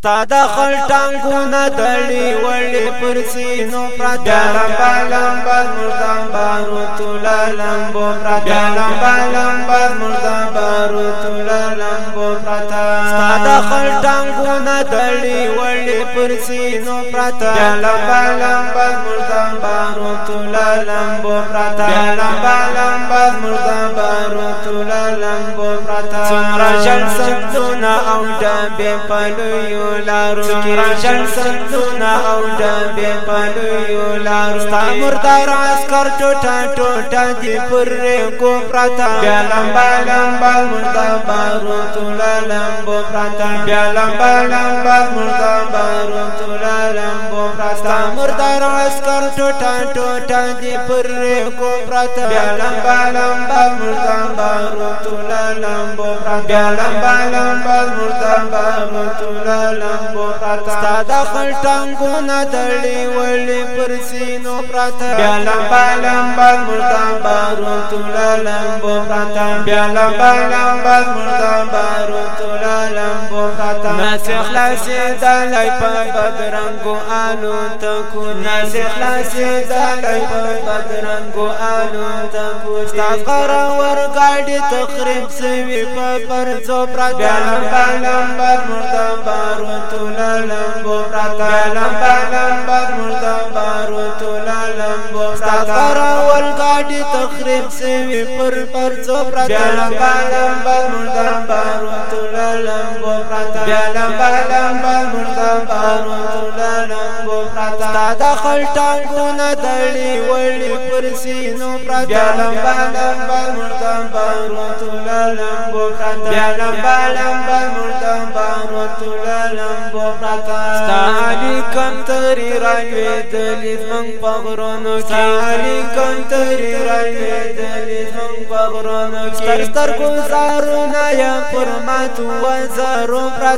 ستا د خل ټانګونه دړي وړي پر سینو پردا لمبا لمبا مردان بارو تولا لمبو پردا لمبا لمبا مردان بارو تولا لمبو پردا ستا د خل ټانګونه دړي وړي پر سینو پردا لمبا لمبا مردان بارو تولا لمبو پردا لمبا لمبا مردان بارو تولا لمبو پردا څومره جلسه او ډبه پلوي لارو کې روشن سندونه او ډبې پلویو لارو ستا مردار عسکر ټوټه ټوټه دې پرې کو پرتا بیا لمبا لمبا مردا بارو تولا لمبو پرتا بیا لمبا لمبا مردا بارو تولا لمبو پرتا مردار عسکر ټوټه ټوټه دې پرې کو پرتا بیا لمبا لمبا مردا mutula lambo بیا لمبا لمبا مرتبا متولا لمبو پرتا ستا د خپل ټنګونه تړلي ولې پر سینو پرتا بیا لمبا لمبا مرتبا متولا لمبو پرتا بیا لمبا لمبا مرتبا متولا لمبو پرتا ناس خلاص د لای په بدرنګو آلو تکو ناس خلاص د لای په بدرنګو آلو تکو ستا غره ور ګاډي تخریب سوی په پرځو پرات بیا لمبا لمبر مرتبار وتولا لمبو پرات بیا لمبا لمبر مرتبار وتولا لمبو پرات ول ګاډي تخریب سوی پر پرځو پرات بیا لمبا لمبر مرتبار پیالم بهلم بل مرزم بارو تولنم بو پرتا تا دخل ټانګونه دړلی وړلی پر سینو پرتا پیالم بهلم بل مرزم بارو تولنم بو پرتا پیالم بهلم بل مرزم بارو تولنم بو پرتا ستا علی کنتری راوی دلیز من پغرونو کې علی کنتری راوی دلیز من پغرونو کې ستر ستر ګزارونه یم پر ماتو وزارو پرتا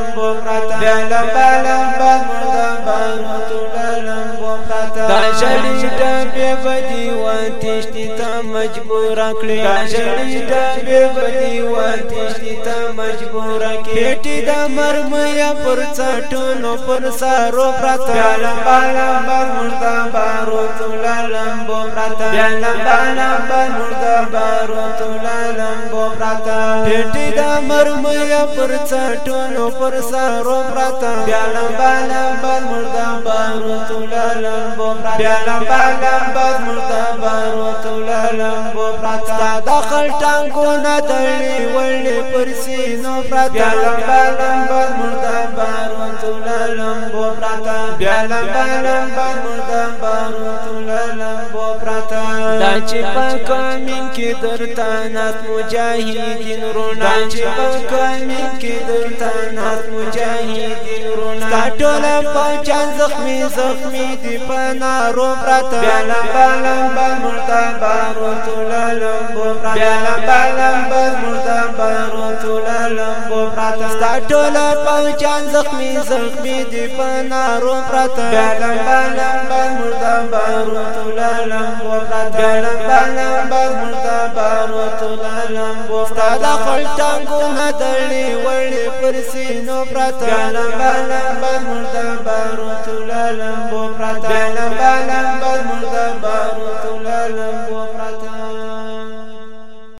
بدی واتشتی تا مجبور کړی دا جړی دا به بدی واتشتی تا مجبور کړی پیټی دا مرمیا پر څټونو پر سارو پرتا لمبا لمبا مردا بارو تولا لمبو پرتا لمبا لمبا مردا بارو تولا لمبو پرتا پیټی دا مرمیا پر څټونو پر سارو پرتا لمبا لمبا مردا بارو تولا لمبو پرتا لمبا لمبا باز مرتبر وتوللم بو پرتا داخل ټانګو نه تړلی ولې پر سینو پرتا لمبا لمبا مرتبر tulalumbo prata bialam balam barmudam baru tulalumbo prata da چې په کمین کې درته نات مجاهدین رونا دا چې په کمین کې درته نات مجاهدین رونا دا ټول په چان زخمی زخمی دی په نارو پرته بیالم بالم برمردم بارو تولالم بو پرته بیالم بالم برمردم بارو تولالم بو پرته دا ټول په چان زخمی زخمی دی پنارو پرت گلم بلم بل مردم بارو تلالم بفرت گلم بلم بل مردم بارو تلالم بفرت دا خل خلطانگو هدلی ولی پرسینو پرت گلم بلم بل مردم بارو تلالم بفرت گلم بلم بل مردم بارو تلالم بفرت